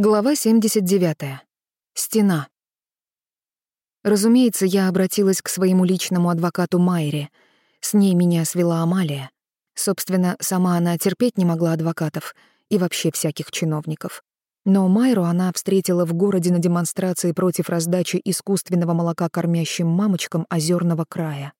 Глава 79. Стена. Разумеется, я обратилась к своему личному адвокату Майре. С ней меня свела Амалия. Собственно, сама она терпеть не могла адвокатов и вообще всяких чиновников. Но Майру она встретила в городе на демонстрации против раздачи искусственного молока кормящим мамочкам озерного края.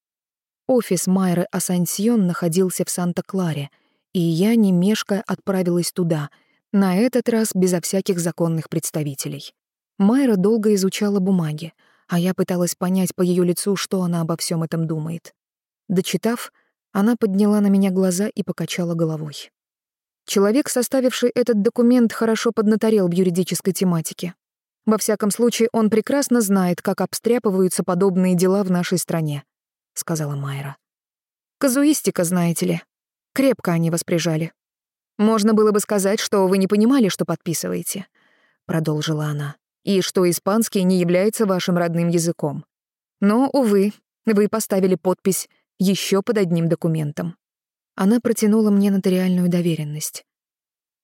Офис Майры Асансьон находился в Санта-Кларе, и я, не мешкая, отправилась туда — на этот раз безо всяких законных представителей. Майра долго изучала бумаги, а я пыталась понять по ее лицу, что она обо всем этом думает. Дочитав, она подняла на меня глаза и покачала головой. Человек, составивший этот документ, хорошо поднаторел в юридической тематике. Во всяком случае, он прекрасно знает, как обстряпываются подобные дела в нашей стране, сказала Майра. Казуистика, знаете ли. Крепко они воспряжали. «Можно было бы сказать, что вы не понимали, что подписываете», — продолжила она, «и что испанский не является вашим родным языком. Но, увы, вы поставили подпись еще под одним документом». Она протянула мне нотариальную доверенность.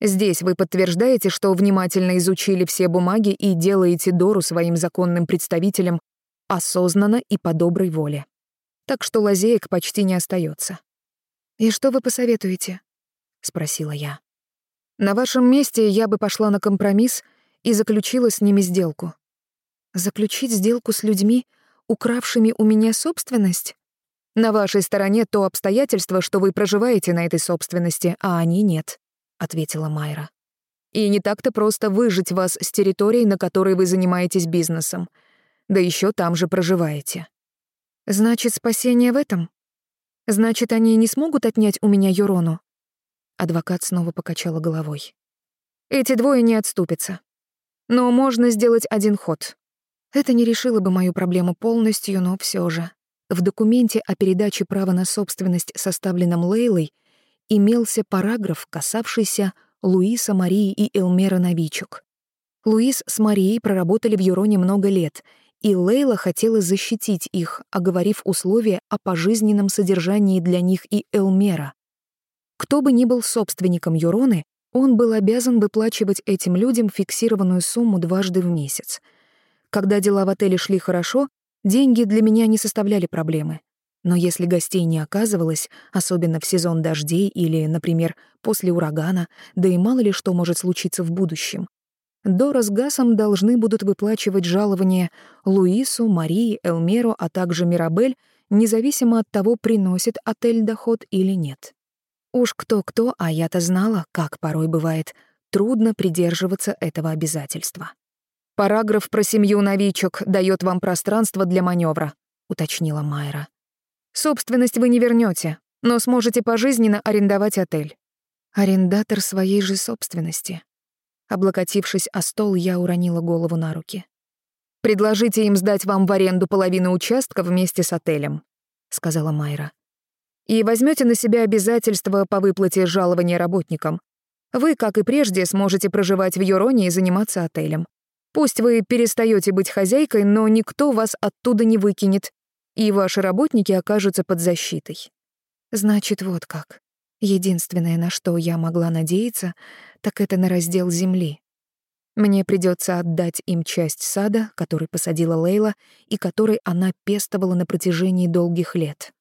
«Здесь вы подтверждаете, что внимательно изучили все бумаги и делаете Дору своим законным представителем осознанно и по доброй воле. Так что лазеек почти не остается. «И что вы посоветуете?» — спросила я. «На вашем месте я бы пошла на компромисс и заключила с ними сделку». «Заключить сделку с людьми, укравшими у меня собственность?» «На вашей стороне то обстоятельство, что вы проживаете на этой собственности, а они нет», — ответила Майра. «И не так-то просто выжить вас с территории, на которой вы занимаетесь бизнесом. Да еще там же проживаете». «Значит, спасение в этом? Значит, они не смогут отнять у меня Юрону?» Адвокат снова покачала головой. Эти двое не отступятся. Но можно сделать один ход. Это не решило бы мою проблему полностью, но все же. В документе о передаче права на собственность, составленном Лейлой, имелся параграф, касавшийся Луиса, Марии и Элмера Новичук. Луис с Марией проработали в Юроне много лет, и Лейла хотела защитить их, оговорив условия о пожизненном содержании для них и Элмера. Кто бы ни был собственником Юроны, он был обязан выплачивать этим людям фиксированную сумму дважды в месяц. Когда дела в отеле шли хорошо, деньги для меня не составляли проблемы. Но если гостей не оказывалось, особенно в сезон дождей или, например, после урагана, да и мало ли что может случиться в будущем, Дора с Гасом должны будут выплачивать жалования Луису, Марии, Элмеру, а также Мирабель, независимо от того, приносит отель доход или нет. Уж кто-кто, а я-то знала, как порой бывает трудно придерживаться этого обязательства. «Параграф про семью новичок дает вам пространство для маневра, уточнила Майра. «Собственность вы не вернете, но сможете пожизненно арендовать отель». Арендатор своей же собственности. Облокотившись о стол, я уронила голову на руки. «Предложите им сдать вам в аренду половину участка вместе с отелем», — сказала Майра и возьмете на себя обязательства по выплате жалования работникам. Вы, как и прежде, сможете проживать в Юроне и заниматься отелем. Пусть вы перестаете быть хозяйкой, но никто вас оттуда не выкинет, и ваши работники окажутся под защитой. Значит, вот как. Единственное, на что я могла надеяться, так это на раздел земли. Мне придется отдать им часть сада, который посадила Лейла и который она пестовала на протяжении долгих лет.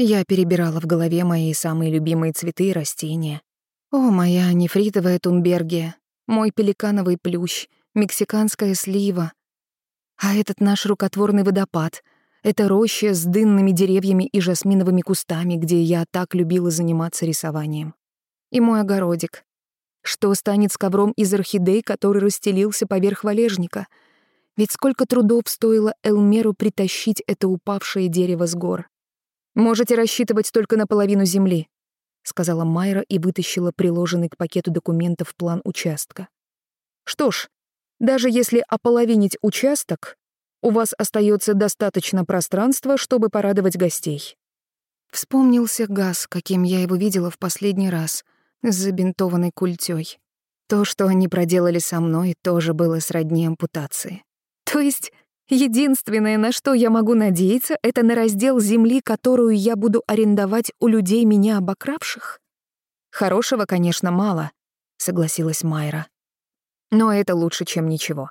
Я перебирала в голове мои самые любимые цветы и растения. О, моя нефритовая тумбергия, мой пеликановый плющ, мексиканская слива. А этот наш рукотворный водопад — это роща с дынными деревьями и жасминовыми кустами, где я так любила заниматься рисованием. И мой огородик. Что станет с ковром из орхидей, который расстелился поверх валежника? Ведь сколько трудов стоило Элмеру притащить это упавшее дерево с гор. «Можете рассчитывать только на половину земли», — сказала Майра и вытащила приложенный к пакету документов план участка. «Что ж, даже если ополовинить участок, у вас остается достаточно пространства, чтобы порадовать гостей». Вспомнился газ, каким я его видела в последний раз, с забинтованной культёй. То, что они проделали со мной, тоже было сродни ампутации. То есть Единственное, на что я могу надеяться, это на раздел земли, которую я буду арендовать у людей, меня обокравших. Хорошего, конечно, мало, согласилась Майра. Но это лучше, чем ничего.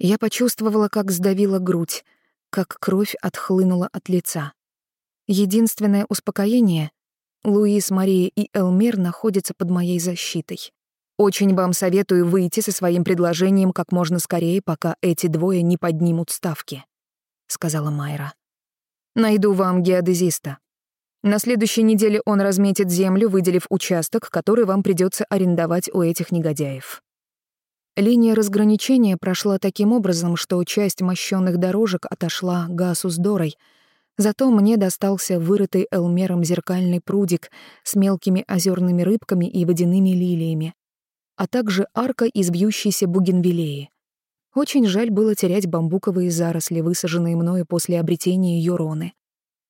Я почувствовала, как сдавила грудь, как кровь отхлынула от лица. Единственное успокоение — Луис, Мария и Элмер находятся под моей защитой. Очень вам советую выйти со своим предложением как можно скорее, пока эти двое не поднимут ставки», — сказала Майра. «Найду вам геодезиста. На следующей неделе он разметит землю, выделив участок, который вам придется арендовать у этих негодяев». Линия разграничения прошла таким образом, что часть мощённых дорожек отошла Гасу с Дорой, зато мне достался вырытый Элмером зеркальный прудик с мелкими озерными рыбками и водяными лилиями, а также арка из вьющейся бугенвиллеи. Очень жаль было терять бамбуковые заросли, высаженные мною после обретения Юроны,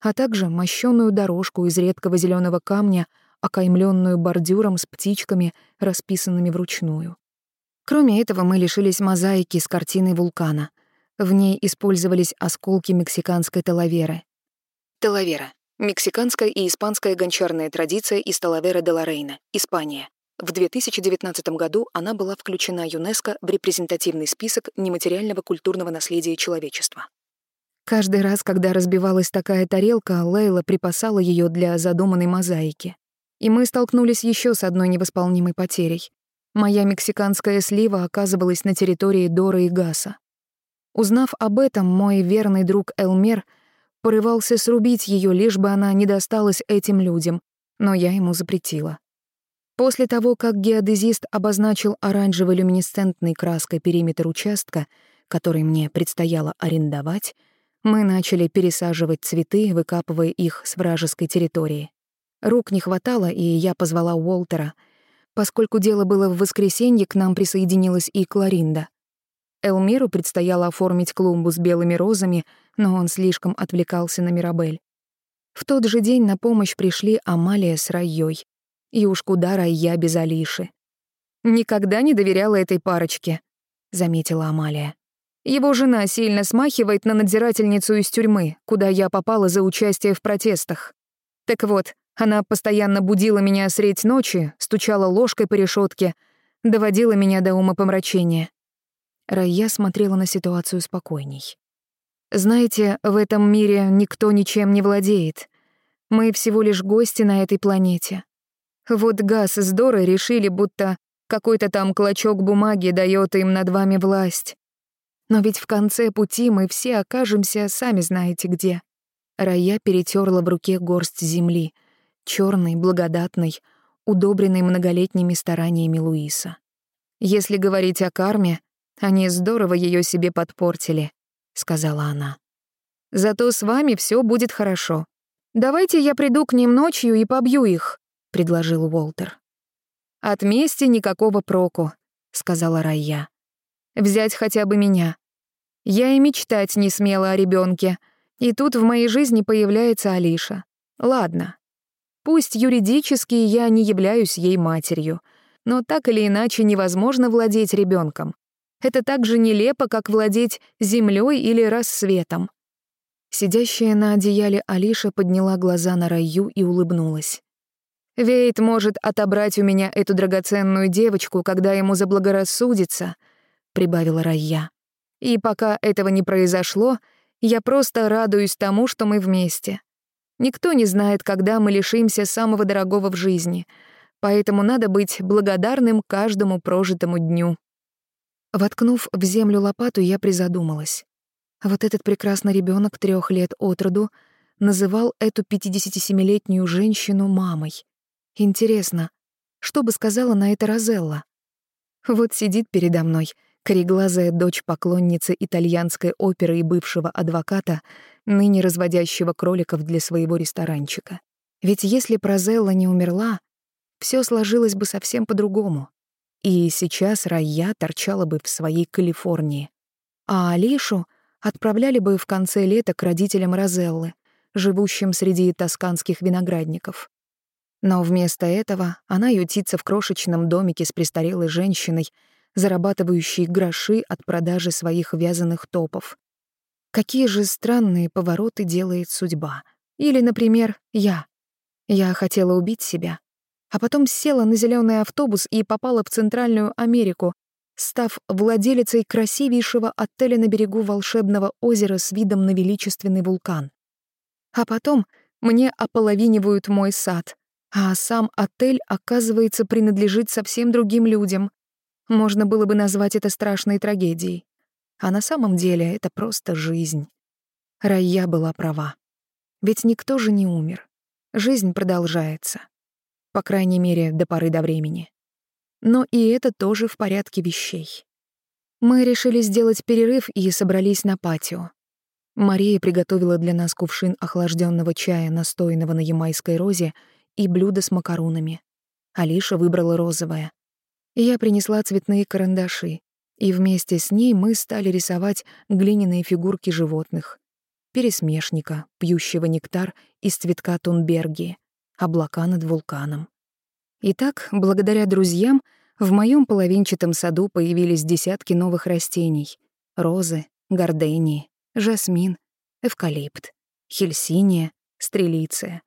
а также мощёную дорожку из редкого зеленого камня, окаймленную бордюром с птичками, расписанными вручную. Кроме этого, мы лишились мозаики с картиной вулкана. В ней использовались осколки мексиканской талаверы. Талавера — мексиканская и испанская гончарная традиция из Талавера де ла Рейна, Испания. В 2019 году она была включена ЮНЕСКО в репрезентативный список нематериального культурного наследия человечества. Каждый раз, когда разбивалась такая тарелка, Лейла припасала ее для задуманной мозаики. И мы столкнулись еще с одной невосполнимой потерей. Моя мексиканская слива оказывалась на территории Дора и Гаса. Узнав об этом, мой верный друг Элмер порывался срубить ее, лишь бы она не досталась этим людям, но я ему запретила. После того, как геодезист обозначил оранжевой люминесцентной краской периметр участка, который мне предстояло арендовать, мы начали пересаживать цветы, выкапывая их с вражеской территории. Рук не хватало, и я позвала Уолтера — Поскольку дело было в воскресенье, к нам присоединилась и Кларинда. Элмиру предстояло оформить клумбу с белыми розами, но он слишком отвлекался на Мирабель. В тот же день на помощь пришли Амалия с Райей. И уж куда Райя без Алиши. «Никогда не доверяла этой парочке», — заметила Амалия. «Его жена сильно смахивает на надзирательницу из тюрьмы, куда я попала за участие в протестах. Так вот, она постоянно будила меня средь ночи, стучала ложкой по решетке, доводила меня до ума помрачения. Рая смотрела на ситуацию спокойней. «Знаете, в этом мире никто ничем не владеет. Мы всего лишь гости на этой планете. Вот Газ с Дорой решили, будто какой-то там клочок бумаги дает им над вами власть. Но ведь в конце пути мы все окажемся, сами знаете где». Рая перетерла в руке горсть земли — черный, благодатный, удобренный многолетними стараниями Луиса. «Если говорить о карме, они здорово ее себе подпортили», — сказала она. «Зато с вами все будет хорошо. Давайте я приду к ним ночью и побью их», — предложил Уолтер. «От мести никакого проку», — сказала Райя. «Взять хотя бы меня. Я и мечтать не смела о ребенке, и тут в моей жизни появляется Алиша. Ладно, Пусть юридически я не являюсь ей матерью, но так или иначе невозможно владеть ребенком. Это так же нелепо, как владеть землей или рассветом. Сидящая на одеяле Алиша подняла глаза на Раю и улыбнулась. «Вейт может отобрать у меня эту драгоценную девочку, когда ему заблагорассудится», — прибавила Рая. «И пока этого не произошло, я просто радуюсь тому, что мы вместе. Никто не знает, когда мы лишимся самого дорогого в жизни, поэтому надо быть благодарным каждому прожитому дню. Воткнув в землю лопату, я призадумалась. Вот этот прекрасный ребенок трех лет от роду называл эту 57-летнюю женщину мамой. Интересно, что бы сказала на это Розелла? Вот сидит передо мной — Кореглазая дочь поклонницы итальянской оперы и бывшего адвоката, ныне разводящего кроликов для своего ресторанчика. Ведь если Прозелла не умерла, все сложилось бы совсем по-другому. И сейчас Райя торчала бы в своей Калифорнии. А Алишу отправляли бы в конце лета к родителям Розеллы, живущим среди тосканских виноградников. Но вместо этого она ютится в крошечном домике с престарелой женщиной, зарабатывающий гроши от продажи своих вязаных топов. Какие же странные повороты делает судьба. Или, например, я. Я хотела убить себя, а потом села на зеленый автобус и попала в Центральную Америку, став владелицей красивейшего отеля на берегу волшебного озера с видом на величественный вулкан. А потом мне ополовинивают мой сад, а сам отель, оказывается, принадлежит совсем другим людям. Можно было бы назвать это страшной трагедией. А на самом деле это просто жизнь. Рая была права. Ведь никто же не умер. Жизнь продолжается. По крайней мере, до поры до времени. Но и это тоже в порядке вещей. Мы решили сделать перерыв и собрались на патио. Мария приготовила для нас кувшин охлажденного чая, настоянного на ямайской розе, и блюдо с макарунами. Алиша выбрала розовое. Я принесла цветные карандаши, и вместе с ней мы стали рисовать глиняные фигурки животных. Пересмешника, пьющего нектар из цветка тунберги, облака над вулканом. Итак, благодаря друзьям, в моем половинчатом саду появились десятки новых растений. Розы, гордении, жасмин, эвкалипт, хельсиния, стрелиция.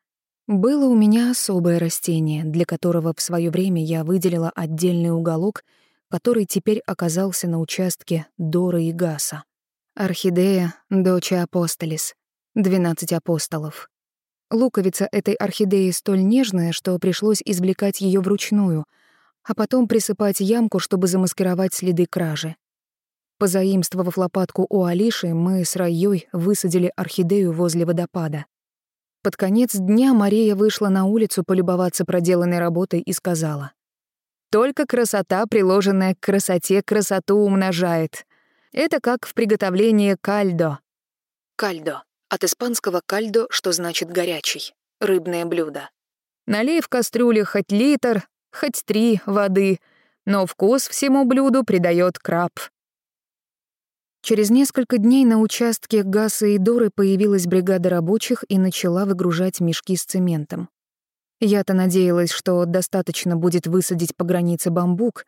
Было у меня особое растение, для которого в свое время я выделила отдельный уголок, который теперь оказался на участке Дора и Гаса. Орхидея, дочь апостолис, двенадцать апостолов. Луковица этой орхидеи столь нежная, что пришлось извлекать ее вручную, а потом присыпать ямку, чтобы замаскировать следы кражи. Позаимствовав лопатку у Алиши, мы с Раей высадили орхидею возле водопада. Под конец дня Мария вышла на улицу полюбоваться проделанной работой и сказала. «Только красота, приложенная к красоте, красоту умножает. Это как в приготовлении кальдо». Кальдо от испанского «кальдо», что значит «горячий», рыбное блюдо. Налей в кастрюле хоть литр, хоть три воды, но вкус всему блюду придает краб. Через несколько дней на участке Гаса и Доры появилась бригада рабочих и начала выгружать мешки с цементом. Я-то надеялась, что достаточно будет высадить по границе бамбук,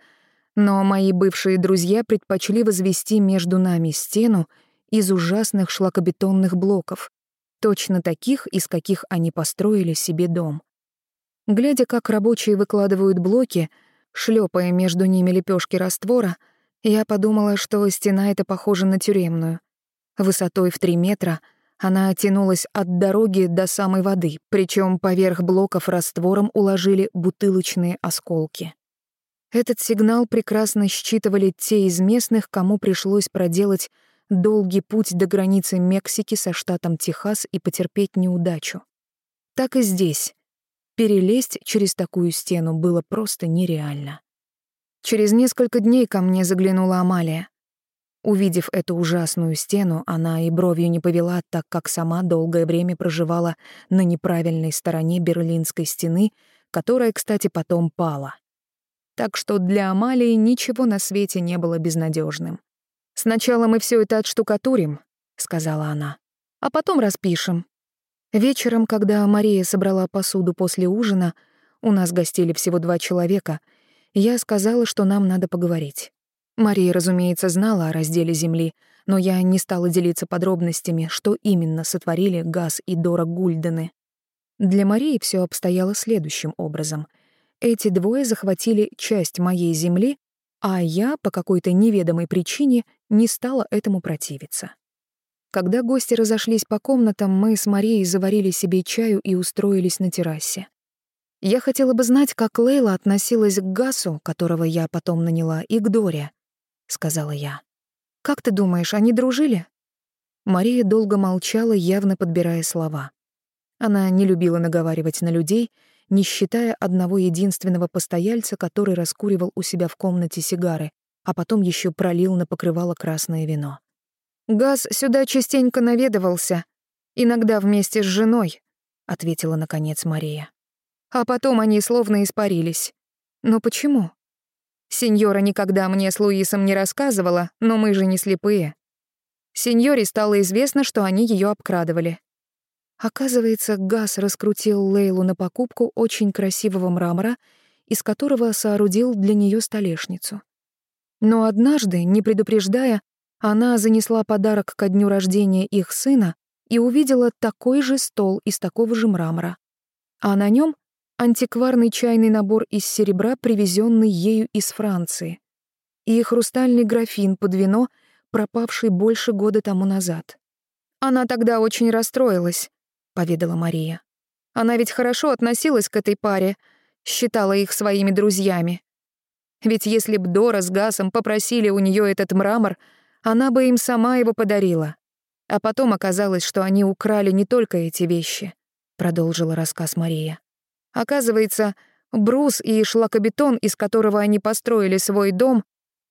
но мои бывшие друзья предпочли возвести между нами стену из ужасных шлакобетонных блоков, точно таких, из каких они построили себе дом. Глядя, как рабочие выкладывают блоки, шлепая между ними лепешки раствора, я подумала, что стена эта похожа на тюремную. Высотой в три метра она тянулась от дороги до самой воды, причем поверх блоков раствором уложили бутылочные осколки. Этот сигнал прекрасно считывали те из местных, кому пришлось проделать долгий путь до границы Мексики со штатом Техас и потерпеть неудачу. Так и здесь. Перелезть через такую стену было просто нереально. Через несколько дней ко мне заглянула Амалия. Увидев эту ужасную стену, она и бровью не повела, так как сама долгое время проживала на неправильной стороне Берлинской стены, которая, кстати, потом пала. Так что для Амалии ничего на свете не было безнадежным. «Сначала мы все это отштукатурим», — сказала она, — «а потом распишем». Вечером, когда Мария собрала посуду после ужина, у нас гостили всего два человека, я сказала, что нам надо поговорить. Мария, разумеется, знала о разделе земли, но я не стала делиться подробностями, что именно сотворили Газ и Дора Гульдены. Для Марии все обстояло следующим образом. Эти двое захватили часть моей земли, а я по какой-то неведомой причине не стала этому противиться. Когда гости разошлись по комнатам, мы с Марией заварили себе чаю и устроились на террасе. Я хотела бы знать, как Лейла относилась к Гасу, которого я потом наняла, и к Доре, — сказала я. «Как ты думаешь, они дружили?» Мария долго молчала, явно подбирая слова. Она не любила наговаривать на людей, не считая одного единственного постояльца, который раскуривал у себя в комнате сигары, а потом еще пролил на покрывало красное вино. «Газ сюда частенько наведывался, иногда вместе с женой», — ответила, наконец, Мария. «А потом они словно испарились. Но почему?» Сеньора никогда мне с Луисом не рассказывала, но мы же не слепые. Сеньоре стало известно, что они ее обкрадывали. Оказывается, Газ раскрутил Лейлу на покупку очень красивого мрамора, из которого соорудил для нее столешницу. Но однажды, не предупреждая, она занесла подарок ко дню рождения их сына и увидела такой же стол из такого же мрамора. А на нем антикварный чайный набор из серебра, привезенный ею из Франции. и хрустальный графин под вино, пропавший больше года тому назад. «Она тогда очень расстроилась», — поведала Мария. «Она ведь хорошо относилась к этой паре, считала их своими друзьями. Ведь если б Дора с Гасом попросили у нее этот мрамор, она бы им сама его подарила. А потом оказалось, что они украли не только эти вещи», — продолжила рассказ Мария. «Оказывается, брус и шлакобетон, из которого они построили свой дом,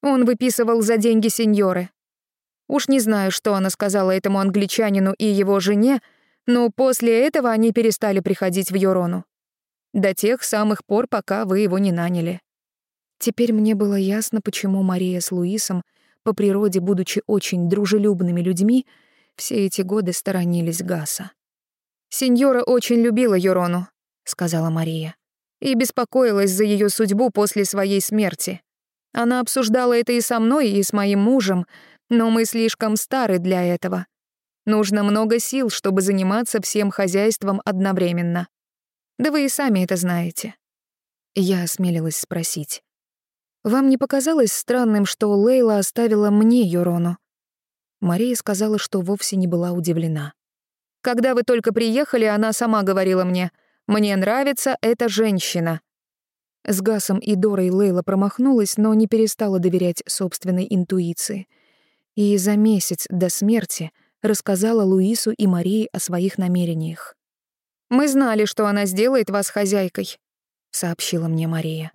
он выписывал за деньги сеньоры. Уж не знаю, что она сказала этому англичанину и его жене, но после этого они перестали приходить в Йорону. До тех самых пор, пока вы его не наняли. Теперь мне было ясно, почему Мария с Луисом, по природе будучи очень дружелюбными людьми, все эти годы сторонились Гаса. «Сеньора очень любила Йорону», — сказала Мария, «и беспокоилась за ее судьбу после своей смерти. Она обсуждала это и со мной, и с моим мужем, но мы слишком стары для этого. Нужно много сил, чтобы заниматься всем хозяйством одновременно. Да вы и сами это знаете». Я осмелилась спросить. «Вам не показалось странным, что Лейла оставила мне Йорону?» Мария сказала, что вовсе не была удивлена. «Когда вы только приехали, она сама говорила мне, «Мне нравится эта женщина». С Гасом и Дорой Лейла промахнулась, но не перестала доверять собственной интуиции. И за месяц до смерти рассказала Луису и Марии о своих намерениях. «Мы знали, что она сделает вас хозяйкой», — сообщила мне Мария.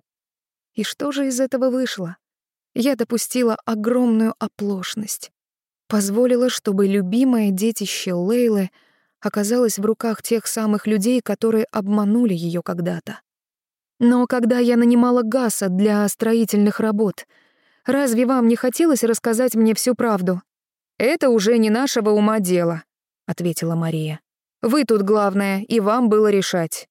И что же из этого вышло? Я допустила огромную оплошность позволила, чтобы любимое детище Лейлы оказалось в руках тех самых людей, которые обманули ее когда-то. Но когда я нанимала Гаса для строительных работ, разве вам не хотелось рассказать мне всю правду? Это уже не нашего ума дело, ответила Мария. Вы тут главное, и вам было решать.